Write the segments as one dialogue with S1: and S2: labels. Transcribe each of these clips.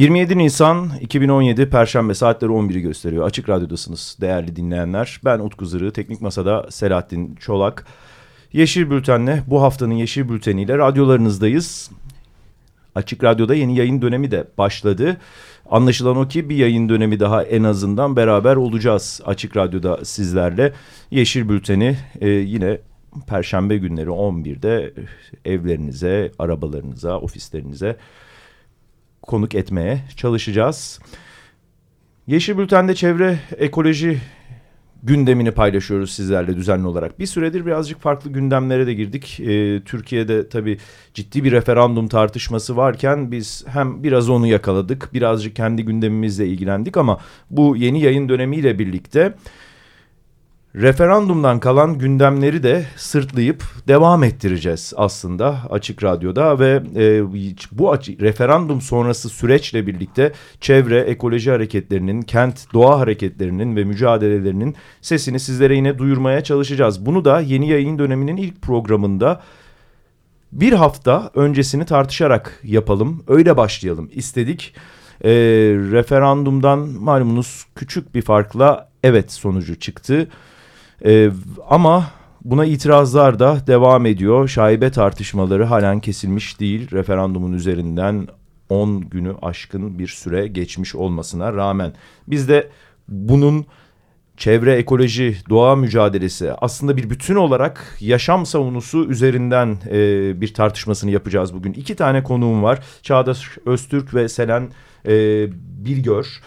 S1: 27 Nisan 2017 Perşembe saatleri 11'i gösteriyor. Açık Radyo'dasınız değerli dinleyenler. Ben Utku Zırı, Teknik Masa'da Selahattin Çolak. Yeşil Bülten'le bu haftanın Yeşil Bülteni'yle radyolarınızdayız. Açık Radyo'da yeni yayın dönemi de başladı. Anlaşılan o ki bir yayın dönemi daha en azından beraber olacağız Açık Radyo'da sizlerle. Yeşil Bülten'i e, yine Perşembe günleri 11'de evlerinize, arabalarınıza, ofislerinize konuk etmeye çalışacağız. Yeşil Bülten'de çevre ekoloji gündemini paylaşıyoruz sizlerle düzenli olarak. Bir süredir birazcık farklı gündemlere de girdik. Ee, Türkiye'de tabii ciddi bir referandum tartışması varken biz hem biraz onu yakaladık, birazcık kendi gündemimizle ilgilendik ama bu yeni yayın dönemiyle birlikte referandumdan kalan gündemleri de sırtlayıp devam ettireceğiz aslında Açık Radyo'da ve e, bu açı, referandum sonrası süreçle birlikte çevre ekoloji hareketlerinin, kent doğa hareketlerinin ve mücadelelerinin sesini sizlere yine duyurmaya çalışacağız. Bunu da yeni yayın döneminin ilk programında bir hafta öncesini tartışarak yapalım, öyle başlayalım istedik. E, referandumdan malumunuz küçük bir farkla evet sonucu çıktı. Ee, ama buna itirazlar da devam ediyor. Şaibe tartışmaları halen kesilmiş değil. Referandumun üzerinden 10 günü aşkın bir süre geçmiş olmasına rağmen. Biz de bunun çevre, ekoloji, doğa mücadelesi aslında bir bütün olarak yaşam savunusu üzerinden e, bir tartışmasını yapacağız bugün. İki tane konuğum var. Çağdaş Öztürk ve Selen e, Bilgör.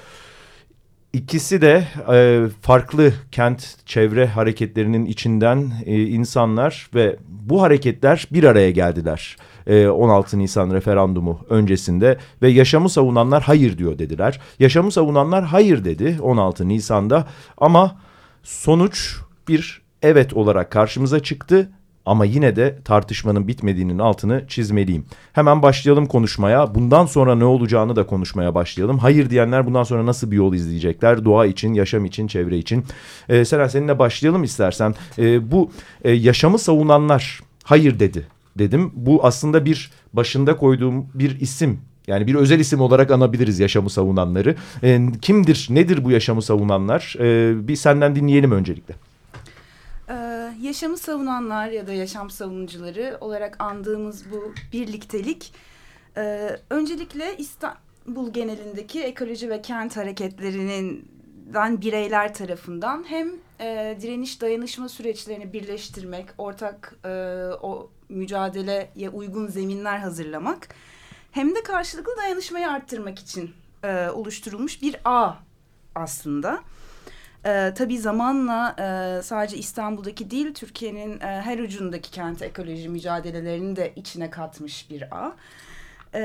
S1: İkisi de e, farklı kent çevre hareketlerinin içinden e, insanlar ve bu hareketler bir araya geldiler. E, 16 Nisan referandumu öncesinde ve yaşamı savunanlar hayır diyor dediler. Yaşamı savunanlar hayır dedi 16 Nisan'da ama sonuç bir evet olarak karşımıza çıktı ama yine de tartışmanın bitmediğinin altını çizmeliyim. Hemen başlayalım konuşmaya. Bundan sonra ne olacağını da konuşmaya başlayalım. Hayır diyenler bundan sonra nasıl bir yol izleyecekler? Doğa için, yaşam için, çevre için. Ee, Seren seninle başlayalım istersen. Ee, bu e, yaşamı savunanlar hayır dedi dedim. Bu aslında bir başında koyduğum bir isim yani bir özel isim olarak anabiliriz yaşamı savunanları. E, kimdir, nedir bu yaşamı savunanlar? E, bir senden dinleyelim öncelikle
S2: yaşamı savunanlar ya da yaşam savunucuları olarak andığımız bu birliktelik e, öncelikle İstanbul genelindeki ekoloji ve kent hareketlerinin bireyler tarafından hem e, direniş dayanışma süreçlerini birleştirmek, ortak e, o mücadeleye uygun zeminler hazırlamak hem de karşılıklı dayanışmayı arttırmak için e, oluşturulmuş bir ağ aslında. E, tabii zamanla e, sadece İstanbul'daki değil Türkiye'nin e, her ucundaki kent ekoloji mücadelelerini de içine katmış bir ağ. E,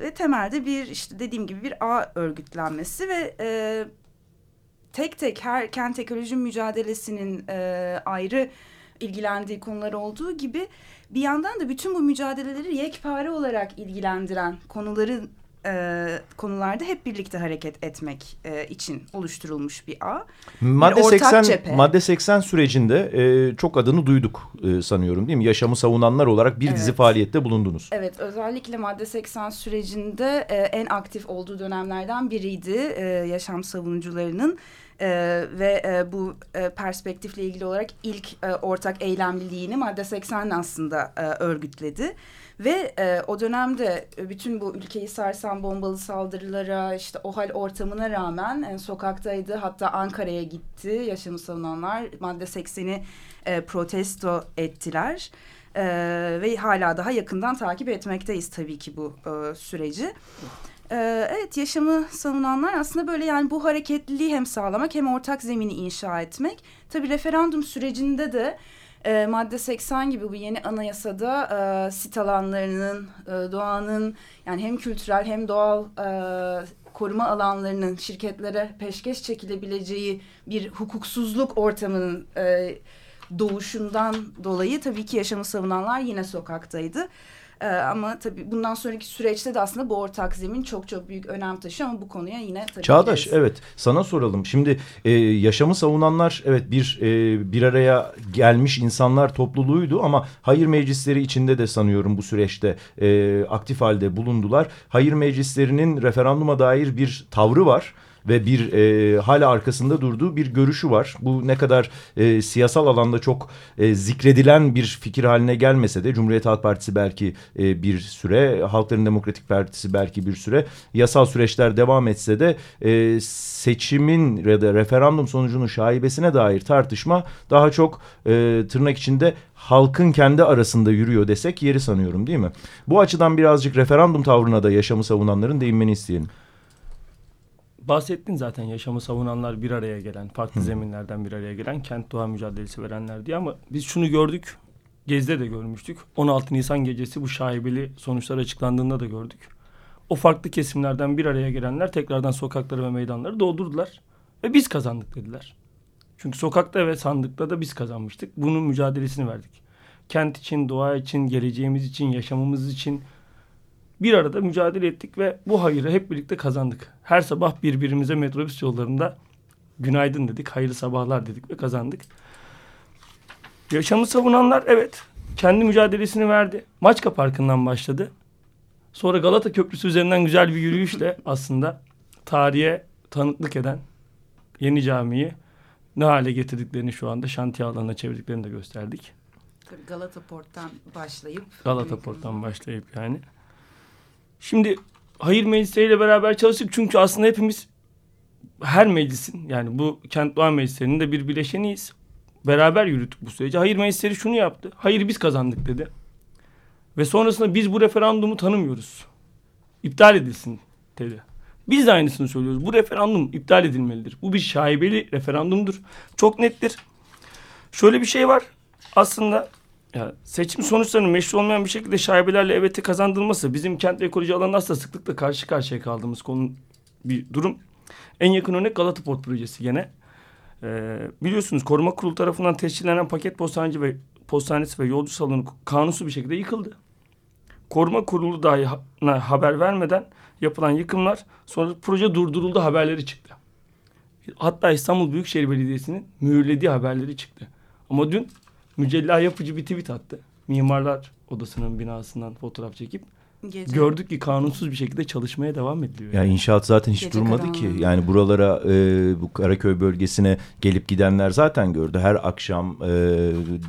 S2: ve temelde bir işte dediğim gibi bir ağ örgütlenmesi ve e, tek tek her kent ekoloji mücadelesinin e, ayrı ilgilendiği konular olduğu gibi bir yandan da bütün bu mücadeleleri yekpare olarak ilgilendiren konuların e, konularda hep birlikte hareket etmek e, için oluşturulmuş bir ağ.
S1: Madde bir 80 cephe. madde 80 sürecinde e, çok adını duyduk e, sanıyorum değil mi? Yaşamı savunanlar olarak bir evet. dizi faaliyette bulundunuz.
S2: Evet, özellikle madde 80 sürecinde e, en aktif olduğu dönemlerden biriydi e, yaşam savunucularının. Ee, ve e, bu e, perspektifle ilgili olarak ilk e, ortak eylemliliğini madde 80 aslında e, örgütledi. Ve e, o dönemde bütün bu ülkeyi sarsan bombalı saldırılara işte o hal ortamına rağmen e, sokaktaydı. Hatta Ankara'ya gitti yaşamı savunanlar madde 80'i e, protesto ettiler. E, ve hala daha yakından takip etmekteyiz tabii ki bu e, süreci. Ee, evet yaşamı savunanlar aslında böyle yani bu hareketliliği hem sağlamak hem ortak zemini inşa etmek. Tabii referandum sürecinde de e, madde 80 gibi bu yeni anayasada e, sit alanlarının, e, doğanın yani hem kültürel hem doğal e, koruma alanlarının şirketlere peşkeş çekilebileceği bir hukuksuzluk ortamının e, doğuşundan dolayı tabii ki yaşamı savunanlar yine sokaktaydı. Ee, ama tabii bundan sonraki süreçte de aslında bu ortak zemin çok çok büyük önem taşıyor ama bu konuya yine tabii
S1: Çağdaş
S2: gideriz.
S1: evet sana soralım. Şimdi e, yaşamı savunanlar evet bir e, bir araya gelmiş insanlar topluluğuydu ama hayır meclisleri içinde de sanıyorum bu süreçte e, aktif halde bulundular. Hayır meclislerinin referanduma dair bir tavrı var ve bir e, hala arkasında durduğu bir görüşü var. Bu ne kadar e, siyasal alanda çok e, zikredilen bir fikir haline gelmese de Cumhuriyet Halk Partisi belki e, bir süre, Halkların Demokratik Partisi belki bir süre yasal süreçler devam etse de e, seçimin ya da referandum sonucunun şaibesine dair tartışma daha çok e, tırnak içinde halkın kendi arasında yürüyor desek yeri sanıyorum değil mi? Bu açıdan birazcık referandum tavrına da yaşamı savunanların değinmeni isteyelim
S3: bahsettin zaten yaşamı savunanlar bir araya gelen, farklı Hı. zeminlerden bir araya gelen kent doğa mücadelesi verenler diye ama biz şunu gördük. Gezde de görmüştük. 16 Nisan gecesi bu şaibeli sonuçlar açıklandığında da gördük. O farklı kesimlerden bir araya gelenler tekrardan sokakları ve meydanları doldurdular. Ve biz kazandık dediler. Çünkü sokakta ve sandıkta da biz kazanmıştık. Bunun mücadelesini verdik. Kent için, doğa için, geleceğimiz için, yaşamımız için, bir arada mücadele ettik ve bu hayırı hep birlikte kazandık. Her sabah birbirimize metrobüs yollarında günaydın dedik, hayırlı sabahlar dedik ve kazandık. Yaşamı savunanlar evet kendi mücadelesini verdi. Maçka Parkı'ndan başladı. Sonra Galata Köprüsü üzerinden güzel bir yürüyüşle aslında tarihe tanıklık eden yeni camiyi ne hale getirdiklerini şu anda şantiye alanına çevirdiklerini de gösterdik.
S2: Galata Port'tan başlayıp.
S3: Galata Port'tan başlayıp yani. Şimdi hayır meclisleriyle beraber çalıştık çünkü aslında hepimiz her meclisin yani bu kent doğa meclislerinin de bir bileşeniyiz. Beraber yürüttük bu süreci. Hayır meclisleri şunu yaptı. Hayır biz kazandık dedi. Ve sonrasında biz bu referandumu tanımıyoruz. İptal edilsin dedi. Biz de aynısını söylüyoruz. Bu referandum iptal edilmelidir. Bu bir şaibeli referandumdur. Çok nettir. Şöyle bir şey var. Aslında ya seçim sonuçlarının meşru olmayan bir şekilde şaibelerle evete kazandırılması bizim kent ve ekoloji alanında aslında sıklıkla karşı karşıya kaldığımız konu bir durum. En yakın örnek Galata Port projesi gene. Ee, biliyorsunuz koruma kurulu tarafından tescillenen paket postaneci ve postanesi ve yolcu salonu kanunsuz bir şekilde yıkıldı. Koruma kurulu dahi ha haber vermeden yapılan yıkımlar sonra proje durduruldu haberleri çıktı. Hatta İstanbul Büyükşehir Belediyesi'nin mühürlediği haberleri çıktı. Ama dün mücella yapıcı bir tweet attı. Mimarlar Odası'nın binasından fotoğraf çekip Gece. gördük ki kanunsuz bir şekilde çalışmaya devam ediliyor.
S1: Yani inşaat zaten hiç Gece durmadı karanlığı. ki. Yani buralara e, bu Karaköy bölgesine gelip gidenler zaten gördü. Her akşam e,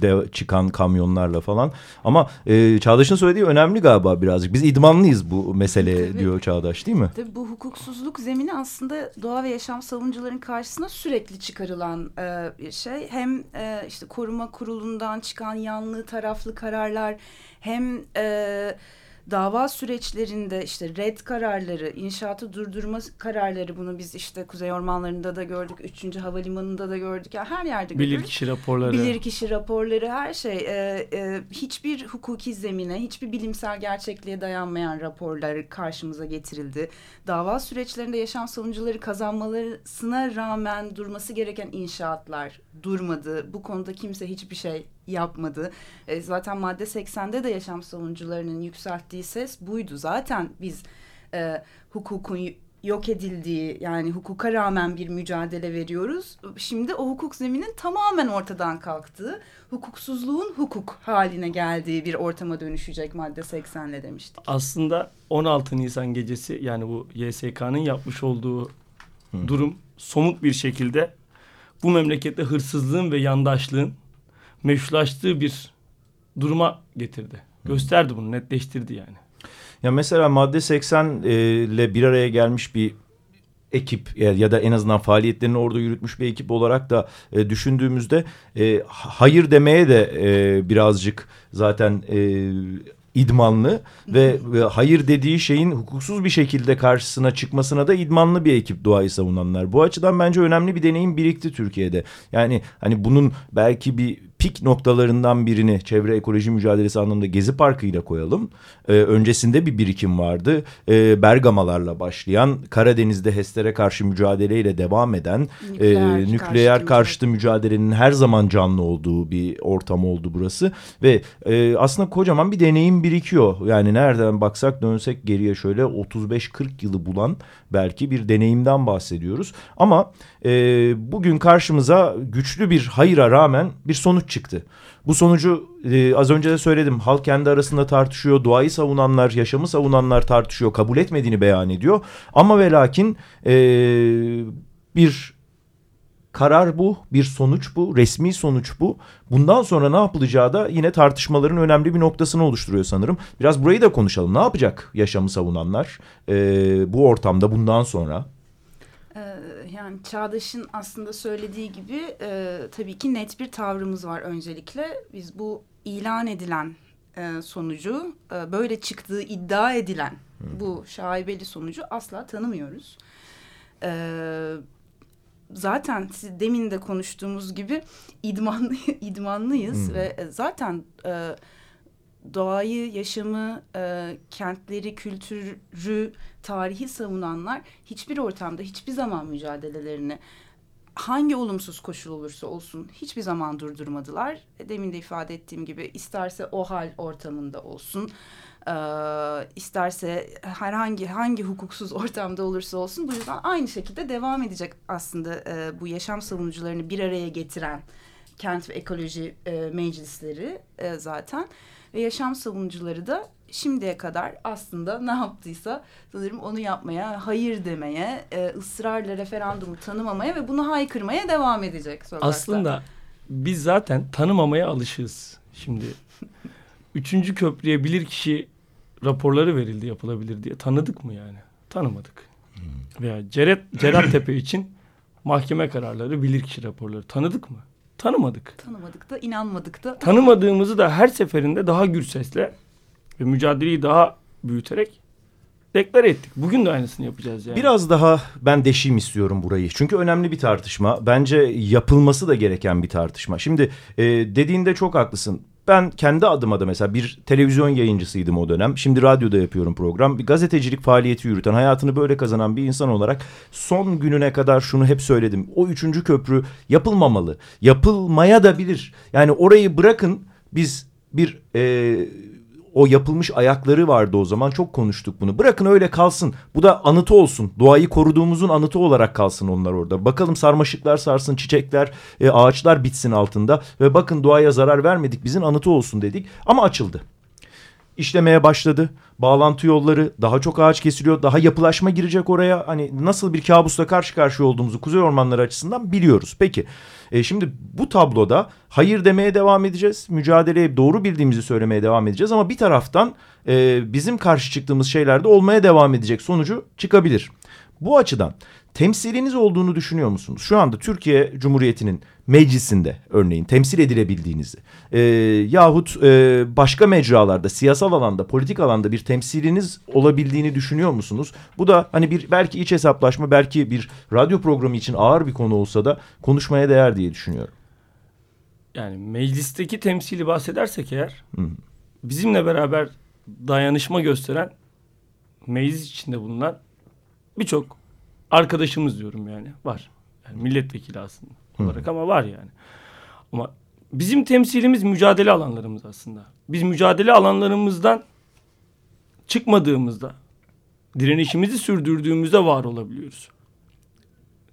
S1: de çıkan kamyonlarla falan. Ama e, Çağdaş'ın söylediği önemli galiba birazcık. Biz idmanlıyız bu meseleye Tabii. diyor Çağdaş değil mi?
S2: Tabii bu hukuksuzluk zemini aslında doğa ve yaşam savunucuların karşısına sürekli çıkarılan e, bir şey. Hem e, işte koruma kurulundan çıkan yanlı taraflı kararlar hem... E, dava süreçlerinde işte red kararları, inşaatı durdurma kararları bunu biz işte Kuzey Ormanları'nda da gördük, 3. Havalimanı'nda da gördük. Yani her yerde
S3: gördük. Bilirkişi raporları.
S2: Bilirkişi raporları her şey. E, e, hiçbir hukuki zemine, hiçbir bilimsel gerçekliğe dayanmayan raporlar karşımıza getirildi. Dava süreçlerinde yaşam savunucuları kazanmalarına rağmen durması gereken inşaatlar durmadı. Bu konuda kimse hiçbir şey yapmadı. E, zaten madde 80'de de yaşam savunucularının yükselttiği ses buydu. Zaten biz e, hukukun yok edildiği yani hukuka rağmen bir mücadele veriyoruz. Şimdi o hukuk zeminin tamamen ortadan kalktığı, hukuksuzluğun hukuk haline geldiği bir ortama dönüşecek madde 80'le demiştik.
S3: Aslında 16 Nisan gecesi yani bu YSK'nın yapmış olduğu Hı. durum somut bir şekilde bu memlekette hırsızlığın ve yandaşlığın meşrulaştığı bir duruma getirdi. Gösterdi bunu, netleştirdi yani.
S1: Ya mesela madde 80 ile bir araya gelmiş bir ekip ya da en azından faaliyetlerini orada yürütmüş bir ekip olarak da e, düşündüğümüzde e, hayır demeye de e, birazcık zaten e, idmanlı ve, ve hayır dediği şeyin hukuksuz bir şekilde karşısına çıkmasına da idmanlı bir ekip doğayı savunanlar. Bu açıdan bence önemli bir deneyim birikti Türkiye'de. Yani hani bunun belki bir pik noktalarından birini çevre ekoloji mücadelesi anlamında Gezi Parkı ile koyalım. E, öncesinde bir birikim vardı. E, Bergamalarla başlayan Karadeniz'de HES'lere karşı mücadeleyle devam eden nükleer, e, nükleer karşıtı mücadelenin her zaman canlı olduğu bir ortam oldu burası. Ve e, aslında kocaman bir deneyim birikiyor. Yani nereden baksak dönsek geriye şöyle 35-40 yılı bulan belki bir deneyimden bahsediyoruz. Ama e, bugün karşımıza güçlü bir hayıra rağmen bir sonuç çıktı. Bu sonucu e, az önce de söyledim. Halk kendi arasında tartışıyor. Doğayı savunanlar, yaşamı savunanlar tartışıyor. Kabul etmediğini beyan ediyor. Ama ve lakin e, bir karar bu, bir sonuç bu, resmi sonuç bu. Bundan sonra ne yapılacağı da yine tartışmaların önemli bir noktasını oluşturuyor sanırım. Biraz burayı da konuşalım. Ne yapacak yaşamı savunanlar e, bu ortamda bundan sonra?
S2: Yani Çağdaş'ın aslında söylediği gibi e, tabii ki net bir tavrımız var öncelikle. Biz bu ilan edilen e, sonucu, e, böyle çıktığı iddia edilen hmm. bu şaibeli sonucu asla tanımıyoruz. Evet zaten demin de konuştuğumuz gibi idmanlı idmanlıyız hmm. ve zaten e, doğayı, yaşamı, e, kentleri, kültürü, tarihi savunanlar hiçbir ortamda, hiçbir zaman mücadelelerini hangi olumsuz koşul olursa olsun hiçbir zaman durdurmadılar. Demin de ifade ettiğim gibi isterse o hal ortamında olsun, e, isterse herhangi hangi hukuksuz ortamda olursa olsun bu yüzden aynı şekilde devam edecek aslında e, bu yaşam savunucularını bir araya getiren kent ve ekoloji e, meclisleri e, zaten ve yaşam savunucuları da şimdiye kadar aslında ne yaptıysa sanırım onu yapmaya, hayır demeye, e, ısrarla referandumu tanımamaya ve bunu haykırmaya devam edecek sokakta.
S3: Aslında biz zaten tanımamaya alışığız. Şimdi üçüncü köprüye bilir kişi raporları verildi yapılabilir diye. Tanıdık mı yani? Tanımadık. Hmm. Veya Cerat, Cerat Tepe için mahkeme kararları bilirkişi raporları tanıdık mı? Tanımadık.
S2: Tanımadık da inanmadık da.
S3: Tanımadığımızı da her seferinde daha gür sesle ve mücadeleyi daha büyüterek deklar ettik. Bugün de aynısını yapacağız yani.
S1: Biraz daha ben deşeyim istiyorum burayı. Çünkü önemli bir tartışma. Bence yapılması da gereken bir tartışma. Şimdi e, dediğinde çok haklısın. Ben kendi adıma da mesela bir televizyon yayıncısıydım o dönem. Şimdi radyoda yapıyorum program. Bir gazetecilik faaliyeti yürüten, hayatını böyle kazanan bir insan olarak son gününe kadar şunu hep söyledim. O üçüncü köprü yapılmamalı. Yapılmaya da bilir. Yani orayı bırakın biz bir... E, o yapılmış ayakları vardı o zaman çok konuştuk bunu. Bırakın öyle kalsın. Bu da anıtı olsun. Doğayı koruduğumuzun anıtı olarak kalsın onlar orada. Bakalım sarmaşıklar sarsın, çiçekler, e, ağaçlar bitsin altında ve bakın doğaya zarar vermedik. Bizim anıtı olsun dedik ama açıldı işlemeye başladı. Bağlantı yolları daha çok ağaç kesiliyor. Daha yapılaşma girecek oraya. Hani nasıl bir kabusla karşı karşıya olduğumuzu kuzey ormanları açısından biliyoruz. Peki e, şimdi bu tabloda hayır demeye devam edeceğiz. Mücadeleye doğru bildiğimizi söylemeye devam edeceğiz. Ama bir taraftan e, bizim karşı çıktığımız şeyler de olmaya devam edecek sonucu çıkabilir. Bu açıdan temsiliniz olduğunu düşünüyor musunuz? Şu anda Türkiye Cumhuriyeti'nin meclisinde örneğin temsil edilebildiğinizi e, yahut e, başka mecralarda siyasal alanda politik alanda bir temsiliniz olabildiğini düşünüyor musunuz? Bu da hani bir belki iç hesaplaşma belki bir radyo programı için ağır bir konu olsa da konuşmaya değer diye düşünüyorum.
S3: Yani meclisteki temsili bahsedersek eğer Hı. bizimle beraber dayanışma gösteren meclis içinde bulunan birçok arkadaşımız diyorum yani var. Yani milletvekili aslında olarak Hı. ama var yani. Ama bizim temsilimiz mücadele alanlarımız aslında. Biz mücadele alanlarımızdan çıkmadığımızda, direnişimizi sürdürdüğümüzde var olabiliyoruz.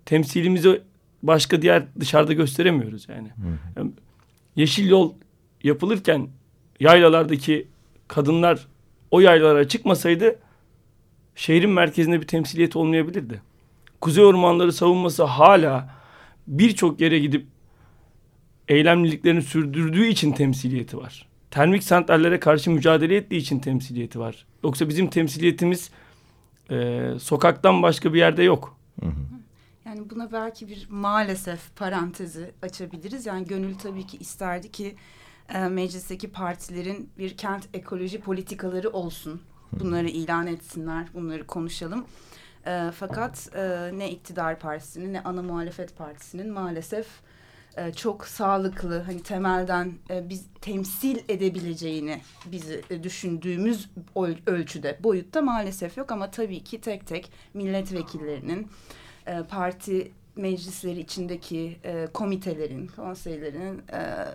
S3: Temsilimizi başka diğer dışarıda gösteremiyoruz yani. Hı. yani yeşil yol yapılırken yaylalardaki kadınlar o yaylalara çıkmasaydı şehrin merkezinde bir temsiliyet olmayabilirdi. Kuzey Ormanları savunması hala birçok yere gidip eylemliliklerini sürdürdüğü için temsiliyeti var. Termik santrallere karşı mücadele ettiği için temsiliyeti var. Yoksa bizim temsiliyetimiz e, sokaktan başka bir yerde yok.
S2: Yani buna belki bir maalesef parantezi açabiliriz. Yani gönül tabii ki isterdi ki e, meclisteki partilerin bir kent ekoloji politikaları olsun. Bunları ilan etsinler, bunları konuşalım. E, fakat e, ne iktidar partisinin ne ana muhalefet partisinin maalesef e, çok sağlıklı hani temelden e, biz temsil edebileceğini bizi e, düşündüğümüz ölçüde boyutta maalesef yok ama tabii ki tek tek milletvekillerinin e, parti meclisleri içindeki e, komitelerin, konseylerin e,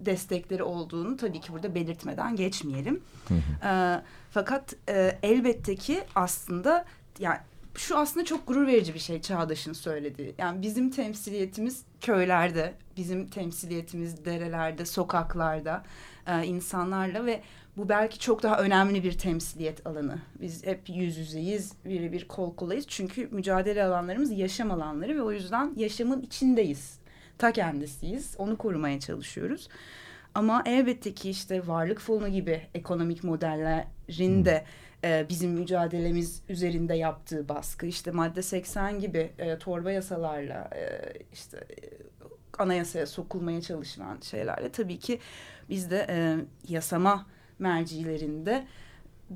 S2: destekleri olduğunu tabii ki burada belirtmeden geçmeyelim. Hı hı. E, fakat e, elbette ki aslında yani şu aslında çok gurur verici bir şey Çağdaş'ın söylediği. Yani bizim temsiliyetimiz köylerde, bizim temsiliyetimiz derelerde, sokaklarda, e, insanlarla ve bu belki çok daha önemli bir temsiliyet alanı. Biz hep yüz yüzeyiz, birebir kol kolayız. Çünkü mücadele alanlarımız yaşam alanları ve o yüzden yaşamın içindeyiz. Ta kendisiyiz. Onu korumaya çalışıyoruz. Ama elbette ki işte varlık fonu gibi ekonomik modellerin de e, bizim mücadelemiz üzerinde yaptığı baskı, işte madde 80 gibi e, torba yasalarla e, işte e, anayasaya sokulmaya çalışılan şeylerle tabii ki biz de e, yasama mercilerinde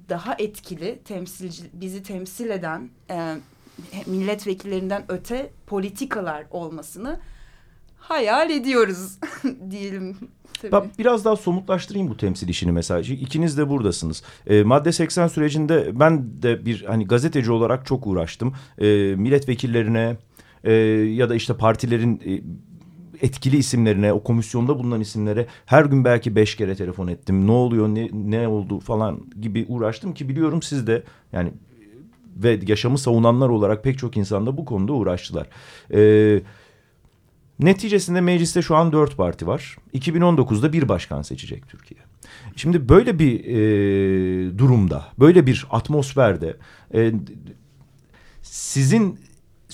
S2: daha etkili temsilci bizi temsil eden e, milletvekillerinden öte politikalar olmasını hayal ediyoruz diyelim.
S1: Ben biraz daha somutlaştırayım bu temsil işini mesajı. İkiniz de buradasınız. E, madde 80 sürecinde ben de bir hani gazeteci olarak çok uğraştım. E, milletvekillerine e, ya da işte partilerin e, etkili isimlerine, o komisyonda bulunan isimlere her gün belki beş kere telefon ettim. Ne oluyor, ne, ne oldu falan gibi uğraştım ki biliyorum siz de yani ve yaşamı savunanlar olarak pek çok insan da bu konuda uğraştılar. Ee, neticesinde mecliste şu an dört parti var. 2019'da bir başkan seçecek Türkiye. Şimdi böyle bir e, durumda, böyle bir atmosferde e, sizin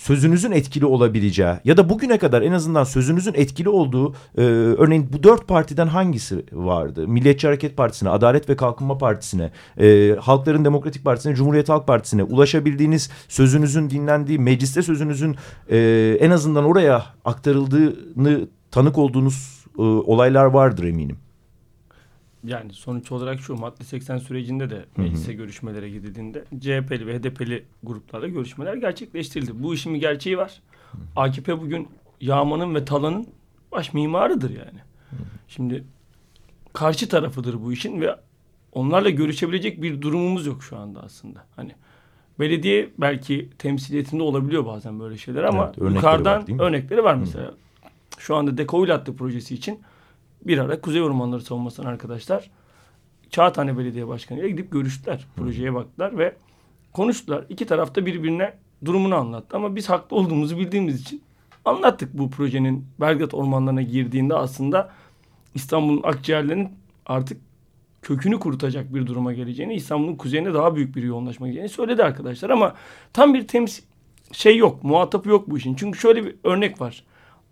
S1: sözünüzün etkili olabileceği ya da bugüne kadar en azından sözünüzün etkili olduğu e, örneğin bu dört partiden hangisi vardı? Milliyetçi Hareket Partisi'ne, Adalet ve Kalkınma Partisi'ne, e, Halkların Demokratik Partisi'ne, Cumhuriyet Halk Partisi'ne ulaşabildiğiniz sözünüzün dinlendiği, mecliste sözünüzün e, en azından oraya aktarıldığını tanık olduğunuz e, olaylar vardır eminim.
S3: Yani sonuç olarak şu madde 80 sürecinde de meclise görüşmelere gidildiğinde CHP'li ve HDP'li gruplarla görüşmeler gerçekleştirildi. Bu işin bir gerçeği var. Hı hı. AKP bugün yağmanın ve talanın baş mimarıdır yani. Hı hı. Şimdi karşı tarafıdır bu işin ve onlarla görüşebilecek bir durumumuz yok şu anda aslında. Hani belediye belki temsiliyetinde olabiliyor bazen böyle şeyler ama evet, örnekleri yukarıdan var, örnekleri var mesela. Hı. Şu anda Dekoylatlı projesi için bir ara Kuzey Ormanları Savunması'nın arkadaşlar Çağatay Belediye Başkanı ile gidip görüştüler. Projeye baktılar ve konuştular. İki tarafta birbirine durumunu anlattı. Ama biz haklı olduğumuzu bildiğimiz için anlattık bu projenin Belgrad ormanlarına girdiğinde aslında İstanbul'un akciğerlerinin artık kökünü kurutacak bir duruma geleceğini, İstanbul'un kuzeyine daha büyük bir yoğunlaşma geleceğini söyledi arkadaşlar. Ama tam bir temsil şey yok, muhatabı yok bu işin. Çünkü şöyle bir örnek var.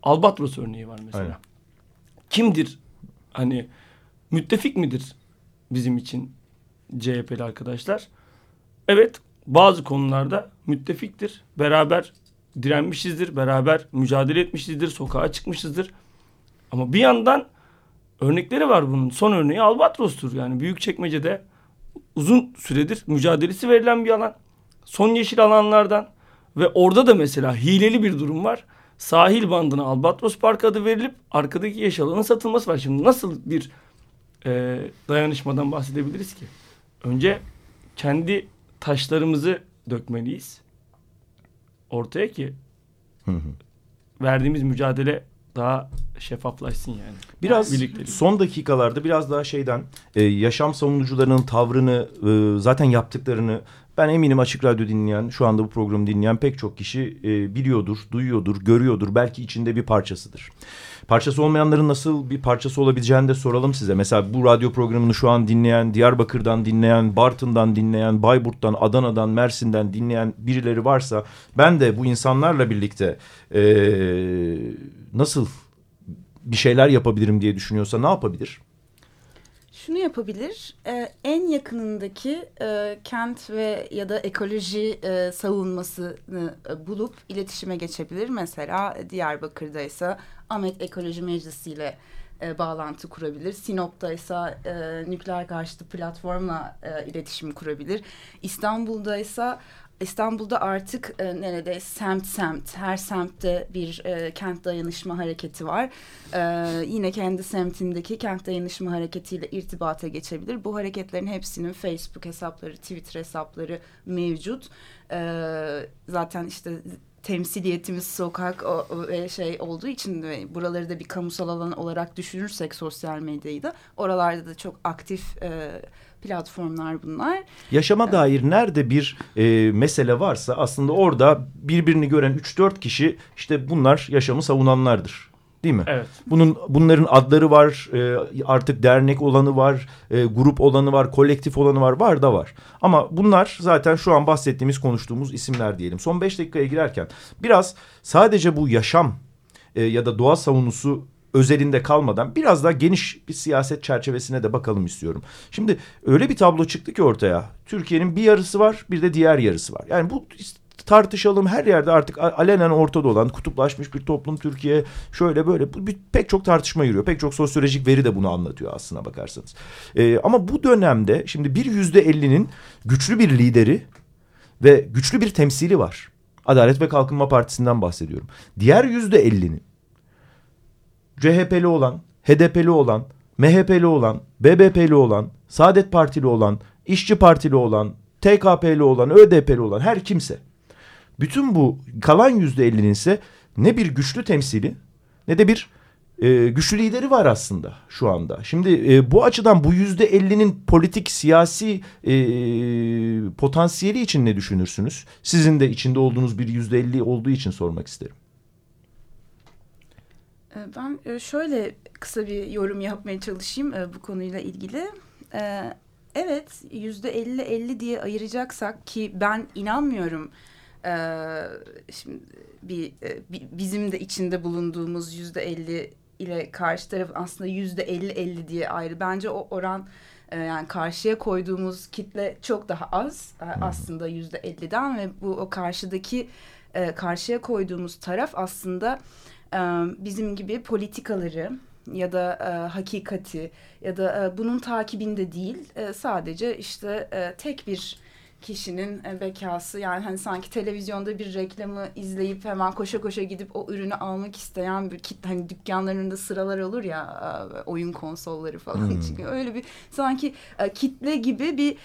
S3: Albatros örneği var mesela. Aynen kimdir? Hani müttefik midir bizim için CHP'li arkadaşlar? Evet bazı konularda müttefiktir. Beraber direnmişizdir, beraber mücadele etmişizdir, sokağa çıkmışızdır. Ama bir yandan örnekleri var bunun. Son örneği Albatros'tur. Yani büyük çekmecede uzun süredir mücadelesi verilen bir alan. Son yeşil alanlardan ve orada da mesela hileli bir durum var sahil bandına Albatros Park adı verilip arkadaki yeşil alanın satılması var. Şimdi nasıl bir e, dayanışmadan bahsedebiliriz ki? Önce kendi taşlarımızı dökmeliyiz ortaya ki verdiğimiz mücadele daha şeffaflaşsın yani.
S1: Biraz son dakikalarda biraz daha şeyden e, yaşam savunucularının tavrını e, zaten yaptıklarını ben eminim Açık Radyo dinleyen, şu anda bu programı dinleyen pek çok kişi e, biliyordur, duyuyordur, görüyordur. Belki içinde bir parçasıdır. Parçası olmayanların nasıl bir parçası olabileceğini de soralım size. Mesela bu radyo programını şu an dinleyen, Diyarbakır'dan dinleyen, Bartın'dan dinleyen, Bayburt'tan, Adana'dan, Mersin'den dinleyen birileri varsa... ...ben de bu insanlarla birlikte e, nasıl bir şeyler yapabilirim diye düşünüyorsa ne yapabilir?
S2: Şunu yapabilir. E, en yakınındaki e, kent ve ya da ekoloji e, savunmasını e, bulup iletişime geçebilir. Mesela Diyarbakır'da ise Ahmet Ekoloji Meclisi ile e, bağlantı kurabilir. Sinop'ta ise nükleer karşıtı platformla e, iletişim kurabilir. İstanbul'da ise İstanbul'da artık e, nerede semt semt her semtte bir e, kent dayanışma hareketi var. E, yine kendi semtindeki kent dayanışma hareketiyle irtibata geçebilir. Bu hareketlerin hepsinin Facebook hesapları, Twitter hesapları mevcut. E, zaten işte temsiliyetimiz sokak o, o, şey olduğu için ve buraları da bir kamusal alan olarak düşünürsek sosyal medyayı da oralarda da çok aktif e, platformlar bunlar.
S1: Yaşama evet. dair nerede bir e, mesele varsa aslında orada birbirini gören 3-4 kişi işte bunlar yaşamı savunanlardır. Değil mi?
S3: Evet.
S1: Bunun bunların adları var, e, artık dernek olanı var, e, grup olanı var, kolektif olanı var, var da var. Ama bunlar zaten şu an bahsettiğimiz, konuştuğumuz isimler diyelim. Son beş dakikaya girerken biraz sadece bu yaşam e, ya da doğa savunusu özelinde kalmadan biraz daha geniş bir siyaset çerçevesine de bakalım istiyorum. Şimdi öyle bir tablo çıktı ki ortaya. Türkiye'nin bir yarısı var, bir de diğer yarısı var. Yani bu tartışalım her yerde artık alenen ortada olan kutuplaşmış bir toplum Türkiye şöyle böyle bu, bir, pek çok tartışma yürüyor. Pek çok sosyolojik veri de bunu anlatıyor aslına bakarsanız. Ee, ama bu dönemde şimdi bir yüzde ellinin güçlü bir lideri ve güçlü bir temsili var. Adalet ve Kalkınma Partisi'nden bahsediyorum. Diğer yüzde ellinin CHP'li olan, HDP'li olan, MHP'li olan, BBP'li olan, Saadet Partili olan, İşçi Partili olan, TKP'li olan, ÖDP'li olan her kimse. Bütün bu kalan yüzde ellinin ise ne bir güçlü temsili ne de bir e, güçlü lideri var aslında şu anda. Şimdi e, bu açıdan bu yüzde ellinin politik siyasi e, potansiyeli için ne düşünürsünüz? Sizin de içinde olduğunuz bir yüzde elli olduğu için sormak isterim.
S2: Ee, ben e, şöyle kısa bir yorum yapmaya çalışayım e, bu konuyla ilgili. Ee, evet yüzde elli elli diye ayıracaksak ki ben inanmıyorum. Ee, şimdi bir, e, bizim de içinde bulunduğumuz yüzde elli ile karşı taraf aslında yüzde elli elli diye ayrı. Bence o oran yani karşıya koyduğumuz kitle çok daha az aslında yüzde elliden ve bu o karşıdaki karşıya koyduğumuz taraf aslında bizim gibi politikaları ya da e, hakikati ya da e, bunun takibinde değil e, sadece işte e, tek bir kişinin e, bekası yani hani sanki televizyonda bir reklamı izleyip hemen koşa koşa gidip o ürünü almak isteyen bir kitle hani dükkanlarında sıralar olur ya e, oyun konsolları falan hmm. çıkıyor. Öyle bir sanki e, kitle gibi bir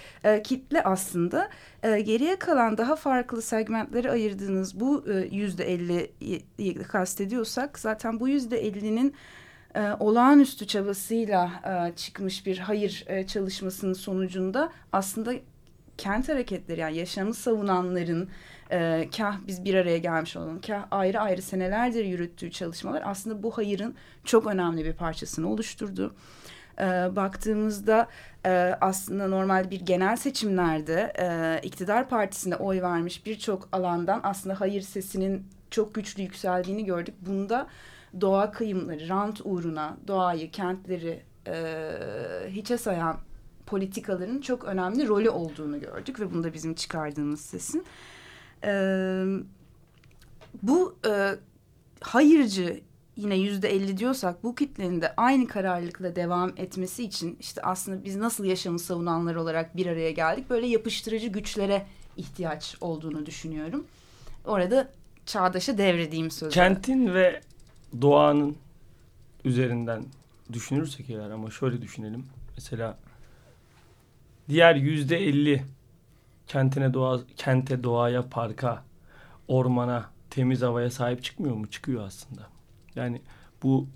S2: kitle aslında geriye kalan daha farklı segmentleri ayırdığınız bu yüzde elli kastediyorsak zaten bu yüzde ellinin olağanüstü çabasıyla çıkmış bir hayır çalışmasının sonucunda aslında kent hareketleri yani yaşamı savunanların e, kah biz bir araya gelmiş olalım kah ayrı ayrı senelerdir yürüttüğü çalışmalar aslında bu hayırın çok önemli bir parçasını oluşturdu. E, baktığımızda e, aslında normal bir genel seçimlerde e, iktidar partisine oy vermiş birçok alandan aslında hayır sesinin çok güçlü yükseldiğini gördük. Bunda doğa kıyımları, rant uğruna doğayı, kentleri e, hiçe sayan politikaların çok önemli rolü olduğunu gördük ve bunu da bizim çıkardığımız sesin. Ee, bu e, hayırcı yine yüzde elli diyorsak bu kitlenin de aynı kararlılıkla devam etmesi için işte aslında biz nasıl yaşamı savunanlar olarak bir araya geldik böyle yapıştırıcı güçlere ihtiyaç olduğunu düşünüyorum. Orada çağdaşa devredeyim sözü.
S3: Kentin ve doğanın üzerinden düşünürsek eğer ama şöyle düşünelim. Mesela diğer yüzde elli kentine doğa, kente doğaya parka ormana temiz havaya sahip çıkmıyor mu? Çıkıyor aslında. Yani bu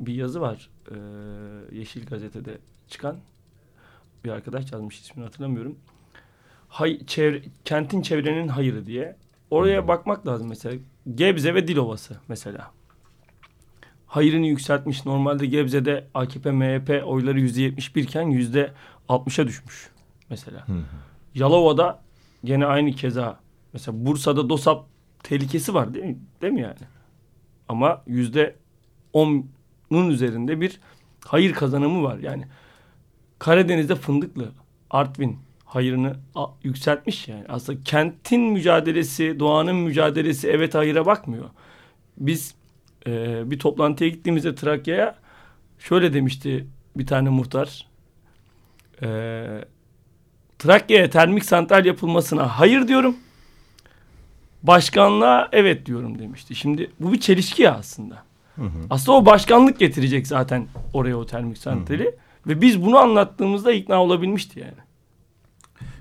S3: bir yazı var ee, Yeşil Gazete'de çıkan bir arkadaş yazmış ismini hatırlamıyorum. Hay, çevre, kentin çevrenin hayırı diye. Oraya bakmak lazım mesela. Gebze ve Dilovası mesela. Hayırını yükseltmiş. Normalde Gebze'de AKP, MHP oyları yüzde yetmiş birken yüzde 60'a düşmüş mesela. Hı hı. Yalova'da gene aynı keza. Mesela Bursa'da DOSAP tehlikesi var değil mi? Değil mi yani? Ama yüzde onun üzerinde bir hayır kazanımı var. Yani Karadeniz'de Fındıklı, Artvin hayırını yükseltmiş yani. Aslında kentin mücadelesi, doğanın mücadelesi evet hayıra bakmıyor. Biz e, bir toplantıya gittiğimizde Trakya'ya şöyle demişti bir tane muhtar e, Trakya'ya termik santral yapılmasına hayır diyorum. başkanlığa evet diyorum demişti. Şimdi bu bir çelişki ya aslında.
S1: Hı hı.
S3: Aslında o başkanlık getirecek zaten oraya o termik santrali. Ve biz bunu anlattığımızda ikna olabilmişti yani.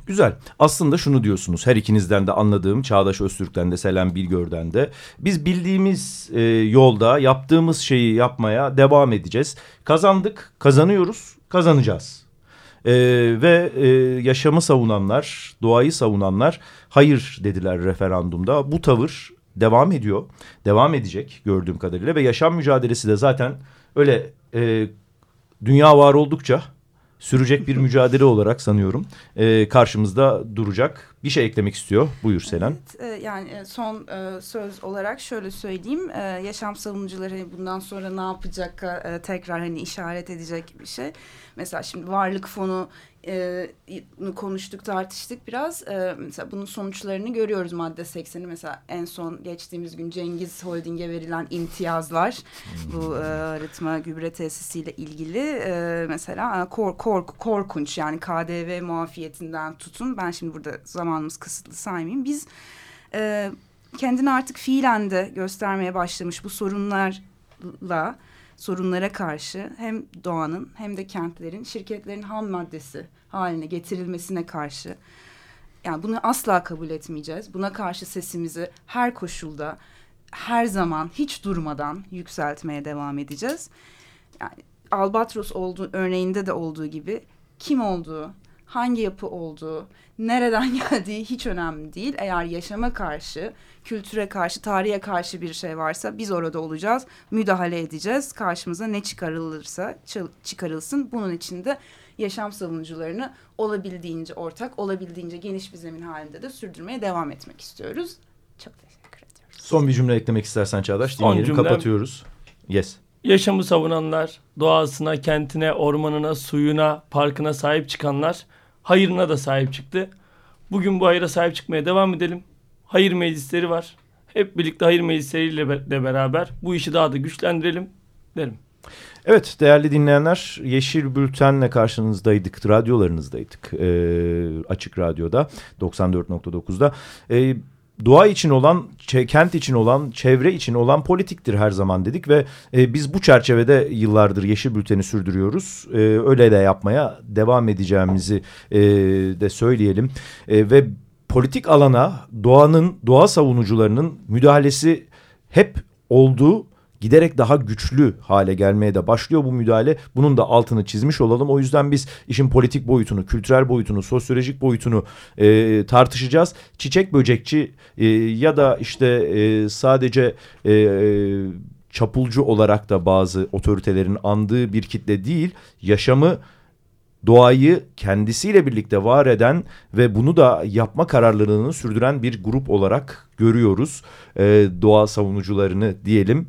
S1: Güzel. Aslında şunu diyorsunuz her ikinizden de anladığım Çağdaş Öztürk'ten de Selen Bilgör'den de. Biz bildiğimiz e, yolda yaptığımız şeyi yapmaya devam edeceğiz. Kazandık, kazanıyoruz, kazanacağız. E, ve e, yaşamı savunanlar, doğayı savunanlar hayır dediler referandumda. Bu tavır devam ediyor, devam edecek gördüğüm kadarıyla ve yaşam mücadelesi de zaten öyle e, dünya var oldukça sürecek bir mücadele olarak sanıyorum e, karşımızda duracak. Bir şey eklemek istiyor. Buyur Selen.
S2: Evet, e, yani e, son e, söz olarak şöyle söyleyeyim. E, yaşam savunucuları hani bundan sonra ne yapacak e, tekrar hani işaret edecek bir şey. Mesela şimdi varlık fonu e, konuştuk tartıştık biraz. E, mesela bunun sonuçlarını görüyoruz madde 80'i. Mesela en son geçtiğimiz gün Cengiz Holding'e verilen imtiyazlar. Bu e, arıtma gübre tesisiyle ilgili e, mesela e, kork, kork, korkunç yani KDV muafiyetinden tutun. Ben şimdi burada zamanımız kısıtlı saymayayım. Biz e, kendini artık fiilen de göstermeye başlamış bu sorunlarla sorunlara karşı hem doğanın hem de kentlerin şirketlerin ham maddesi haline getirilmesine karşı yani bunu asla kabul etmeyeceğiz. Buna karşı sesimizi her koşulda her zaman hiç durmadan yükseltmeye devam edeceğiz. Yani Albatros olduğu örneğinde de olduğu gibi kim olduğu, hangi yapı olduğu, nereden geldiği hiç önemli değil. Eğer yaşama karşı, kültüre karşı, tarihe karşı bir şey varsa biz orada olacağız. Müdahale edeceğiz. Karşımıza ne çıkarılırsa çıkarılsın. Bunun için de yaşam savunucularını olabildiğince ortak, olabildiğince geniş bir zemin halinde de sürdürmeye devam etmek istiyoruz. Çok teşekkür ediyoruz.
S1: Son bir cümle eklemek istersen Çağdaş. Son Dinleyelim, kapatıyoruz. Yes.
S3: Yaşamı savunanlar, doğasına, kentine, ormanına, suyuna, parkına sahip çıkanlar hayırına da sahip çıktı. Bugün bu hayıra sahip çıkmaya devam edelim. Hayır meclisleri var. Hep birlikte hayır meclisleriyle de beraber bu işi daha da güçlendirelim derim.
S1: Evet değerli dinleyenler Yeşil Bülten'le karşınızdaydık, radyolarınızdaydık e, Açık Radyo'da 94.9'da. E, doğa için olan, kent için olan, çevre için olan politiktir her zaman dedik ve e, biz bu çerçevede yıllardır Yeşil Bülten'i sürdürüyoruz. E, öyle de yapmaya devam edeceğimizi e, de söyleyelim e, ve politik alana doğanın, doğa savunucularının müdahalesi hep olduğu giderek daha güçlü hale gelmeye de başlıyor bu müdahale. Bunun da altını çizmiş olalım. O yüzden biz işin politik boyutunu, kültürel boyutunu, sosyolojik boyutunu e, tartışacağız. Çiçek böcekçi e, ya da işte e, sadece e, çapulcu olarak da bazı otoritelerin andığı bir kitle değil, yaşamı doğayı kendisiyle birlikte var eden ve bunu da yapma kararlılığını sürdüren bir grup olarak görüyoruz. E, doğa savunucularını diyelim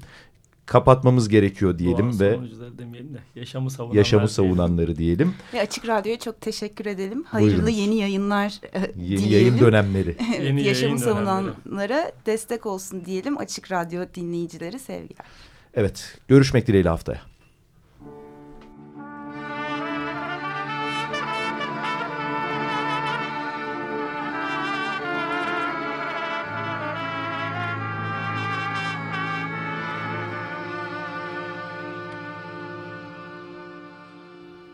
S1: kapatmamız gerekiyor diyelim
S3: Doğa
S1: ve
S3: demeyelim de yaşamı savunanlar
S1: yaşamı savunanları diyelim. diyelim.
S2: Ve Açık Radyo'ya çok teşekkür edelim. Hayırlı Buyurunuz. yeni yayınlar
S1: e, yeni yayın dönemleri.
S2: yeni yaşamı yayın savunanlara dönemleri. destek olsun diyelim. Açık Radyo dinleyicileri sevgiler.
S1: Evet, görüşmek dileğiyle haftaya.